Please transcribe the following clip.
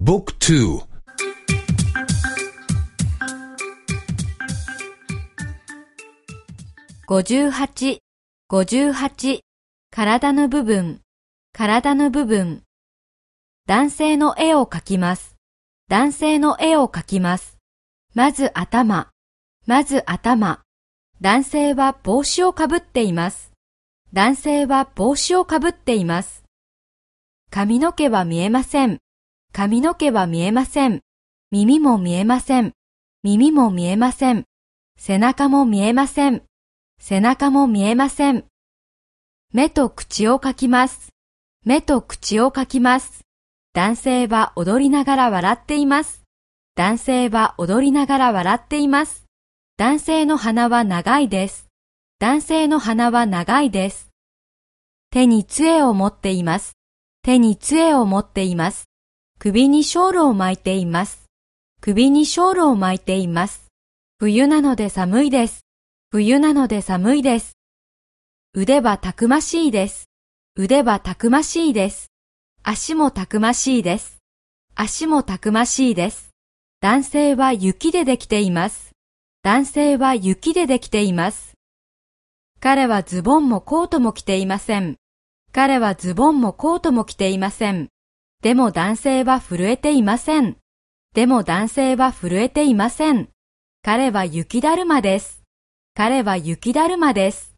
Book 2 58、58、体の部分、体の部分。男性の絵を描きます。男性の絵を描きます。まず頭、まず頭。男性は帽子をかぶっています。男性は帽子をかぶっています。髪の毛は見えません。髪の毛は見えません。耳も見えません。耳も見えません。背中も見えません。背中も見えません。目と口を描きます。目と口を描きます。男性は踊りながら笑っています。男性は踊りながら笑っています。男性の鼻は長いです。男性の鼻は長いです。手に杖を持っています。手に杖を持っています。首にショールを巻いています。首にショールを巻いています。冬なので寒いです。冬なので寒いです。腕はたくましいです。腕はたくましいです。足もたくましいです。足もたくましいです。男性は雪でできています。男性は雪でできています。彼はズボンもコートも着ていません。彼はズボンもコートも着ていません。でも男性は震えていません。でも男性は震えていません。彼は雪だるまです。彼は雪だるまです。